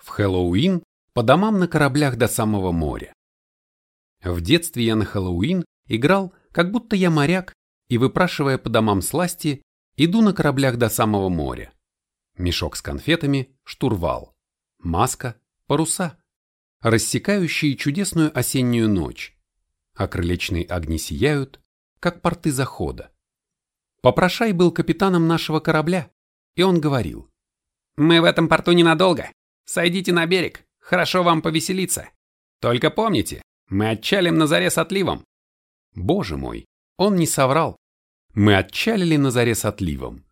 В Хэллоуин по домам на кораблях до самого моря. В детстве я на Хэллоуин играл, как будто я моряк, и выпрашивая по домам сласти, иду на кораблях до самого моря. Мешок с конфетами, штурвал, маска, паруса, рассекающие чудесную осеннюю ночь, а крылечные огни сияют, как порты захода. Попрошай был капитаном нашего корабля, и он говорил. «Мы в этом порту ненадолго. Сойдите на берег, хорошо вам повеселиться. Только помните, мы отчалим на заре с отливом». Боже мой, он не соврал. Мы отчалили на заре с отливом.